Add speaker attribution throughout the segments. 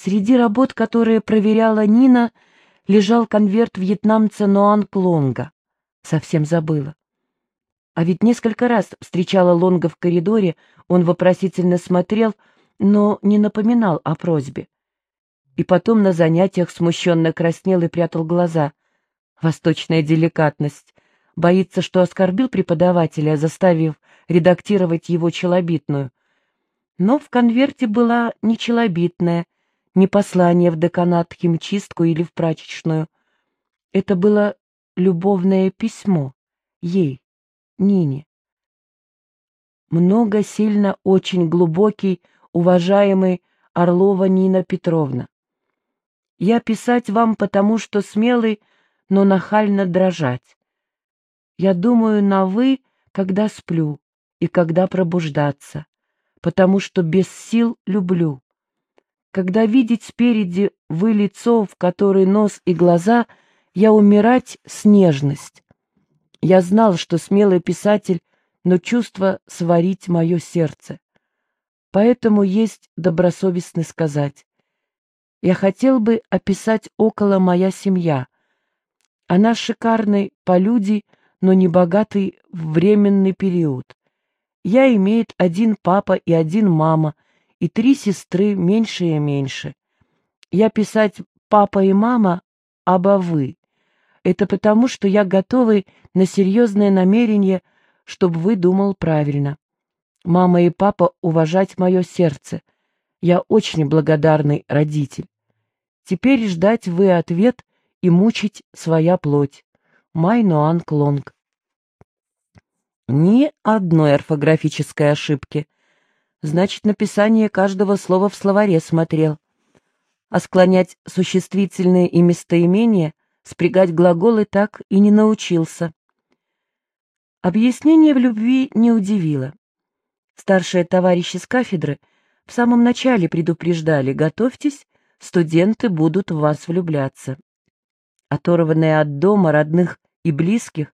Speaker 1: Среди работ, которые проверяла Нина, лежал конверт вьетнамца Ноан Клонга. Совсем забыла. А ведь несколько раз встречала Лонга в коридоре, он вопросительно смотрел, но не напоминал о просьбе. И потом на занятиях смущенно краснел и прятал глаза. Восточная деликатность. Боится, что оскорбил преподавателя, заставив редактировать его челобитную. Но в конверте была не челобитная, не послание в деканат, химчистку или в прачечную. Это было любовное письмо ей, Нине. Много, сильно, очень глубокий, уважаемый Орлова Нина Петровна. Я писать вам потому, что смелый, но нахально дрожать. Я думаю на «вы», когда сплю и когда пробуждаться, потому что без сил люблю. Когда видеть спереди вы лицо, в которое нос и глаза, я умирать с нежность. Я знал, что смелый писатель, но чувство сварить мое сердце. Поэтому есть добросовестно сказать. Я хотел бы описать около моя семья. Она шикарный по люди, но не богатый временный период. Я имеет один папа и один мама — и три сестры меньше и меньше. Я писать «папа и мама» обо вы. Это потому, что я готовый на серьезное намерение, чтобы вы думал правильно. Мама и папа уважать мое сердце. Я очень благодарный родитель. Теперь ждать вы ответ и мучить своя плоть. Май Ноан Клонг. Ни одной орфографической ошибки — значит, написание каждого слова в словаре смотрел. А склонять существительные и местоимения, спрягать глаголы так и не научился. Объяснение в любви не удивило. Старшие товарищи с кафедры в самом начале предупреждали «Готовьтесь, студенты будут в вас влюбляться». Оторванные от дома, родных и близких,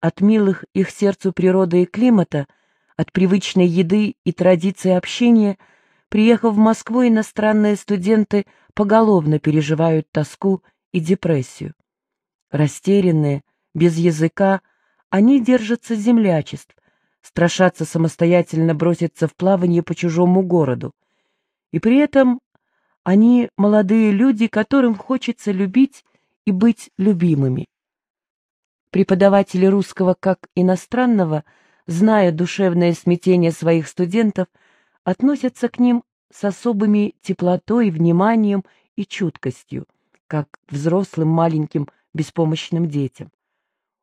Speaker 1: от милых их сердцу природы и климата — от привычной еды и традиции общения, приехав в Москву, иностранные студенты поголовно переживают тоску и депрессию. Растерянные, без языка, они держатся землячеств, страшатся самостоятельно броситься в плавание по чужому городу. И при этом они молодые люди, которым хочется любить и быть любимыми. Преподаватели русского как иностранного – зная душевное смятение своих студентов, относятся к ним с особыми теплотой, вниманием и чуткостью, как взрослым маленьким беспомощным детям.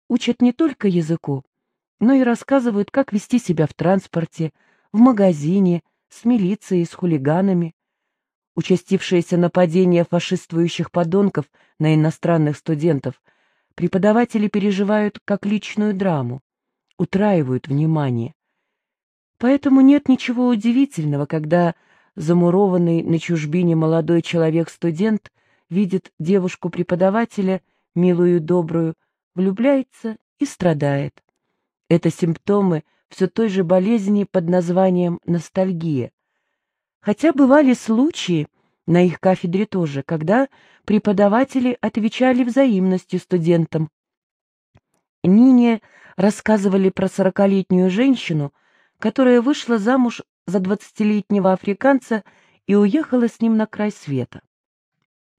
Speaker 1: Учат не только языку, но и рассказывают, как вести себя в транспорте, в магазине, с милицией, с хулиганами. Участившиеся нападения фашистующих подонков на иностранных студентов преподаватели переживают как личную драму утраивают внимание. Поэтому нет ничего удивительного, когда замурованный на чужбине молодой человек-студент видит девушку-преподавателя, милую и добрую, влюбляется и страдает. Это симптомы все той же болезни под названием ностальгия. Хотя бывали случаи, на их кафедре тоже, когда преподаватели отвечали взаимностью студентам. Нине рассказывали про сорокалетнюю женщину, которая вышла замуж за двадцатилетнего африканца и уехала с ним на край света.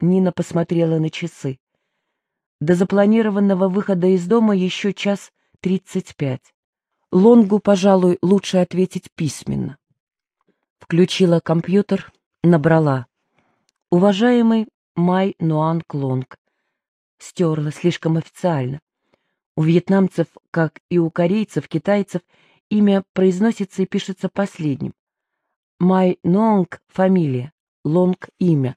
Speaker 1: Нина посмотрела на часы. До запланированного выхода из дома еще час тридцать пять. Лонгу, пожалуй, лучше ответить письменно. Включила компьютер, набрала. «Уважаемый Май Нуан Клонг». Стерла слишком официально. У вьетнамцев, как и у корейцев, китайцев, имя произносится и пишется последним. Май Нонг — фамилия, Лонг — имя.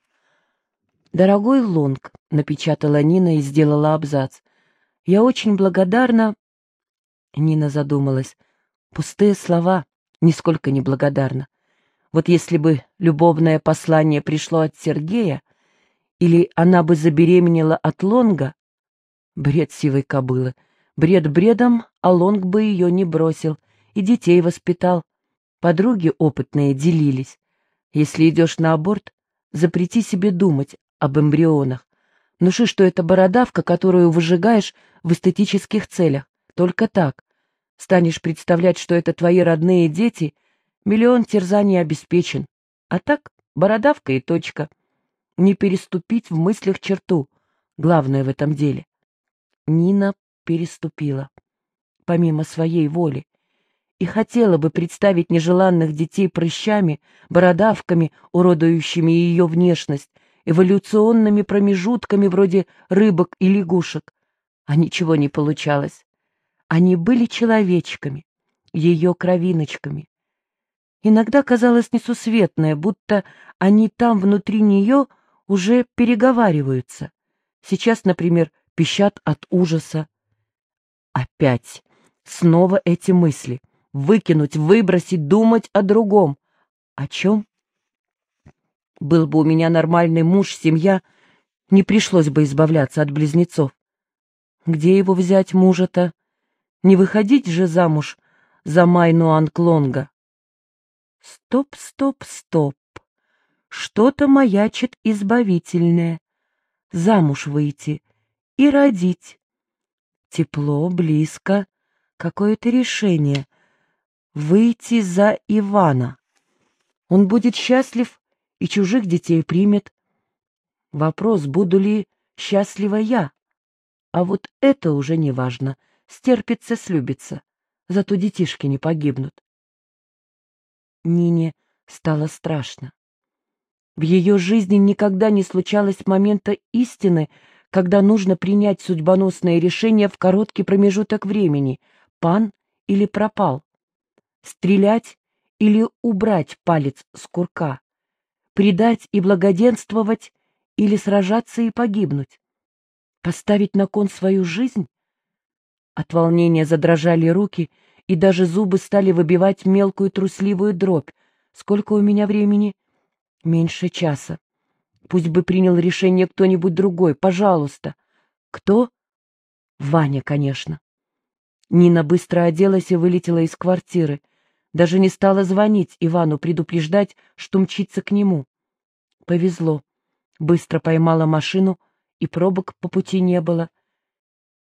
Speaker 1: «Дорогой Лонг», — напечатала Нина и сделала абзац, — «я очень благодарна...» Нина задумалась. Пустые слова, нисколько не благодарна. Вот если бы любовное послание пришло от Сергея, или она бы забеременела от Лонга, бред сивой кобылы — Бред бредом, а Лонг бы ее не бросил и детей воспитал. Подруги опытные делились. Если идешь на аборт, Запрети себе думать об эмбрионах. Внуши, что это бородавка, которую выжигаешь в эстетических целях. Только так. Станешь представлять, что это твои родные дети, миллион терзаний обеспечен. А так, бородавка и точка. Не переступить в мыслях черту. Главное в этом деле. Нина переступила. Помимо своей воли и хотела бы представить нежеланных детей прыщами, бородавками, уродующими ее внешность, эволюционными промежутками вроде рыбок и лягушек. А ничего не получалось. Они были человечками, ее кровиночками. Иногда казалось несусветное, будто они там внутри нее уже переговариваются. Сейчас, например, пищат от ужаса. Опять, снова эти мысли — выкинуть, выбросить, думать о другом. О чем? Был бы у меня нормальный муж, семья, не пришлось бы избавляться от близнецов. Где его взять мужа-то? Не выходить же замуж за Майну Анклонга. Стоп, стоп, стоп. Что-то маячит избавительное. Замуж выйти и родить. Тепло, близко, какое-то решение выйти за Ивана. Он будет счастлив и чужих детей примет. Вопрос, буду ли счастлива я. А вот это уже не важно. Стерпится, слюбится. Зато детишки не погибнут. Нине стало страшно. В ее жизни никогда не случалось момента истины, когда нужно принять судьбоносное решение в короткий промежуток времени, пан или пропал стрелять или убрать палец с курка, предать и благоденствовать или сражаться и погибнуть, поставить на кон свою жизнь? От волнения задрожали руки, и даже зубы стали выбивать мелкую трусливую дробь. Сколько у меня времени? Меньше часа. Пусть бы принял решение кто-нибудь другой, пожалуйста. Кто? Ваня, конечно. Нина быстро оделась и вылетела из квартиры. Даже не стала звонить Ивану, предупреждать, что мчится к нему. Повезло. Быстро поймала машину, и пробок по пути не было.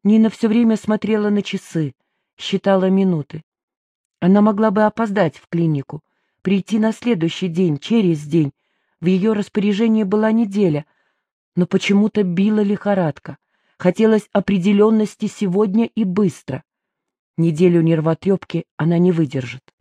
Speaker 1: Нина все время смотрела на часы, считала минуты. Она могла бы опоздать в клинику, прийти на следующий день, через день. В ее распоряжении была неделя, но почему-то била лихорадка. Хотелось определенности сегодня и быстро. Неделю нервотрепки она не выдержит.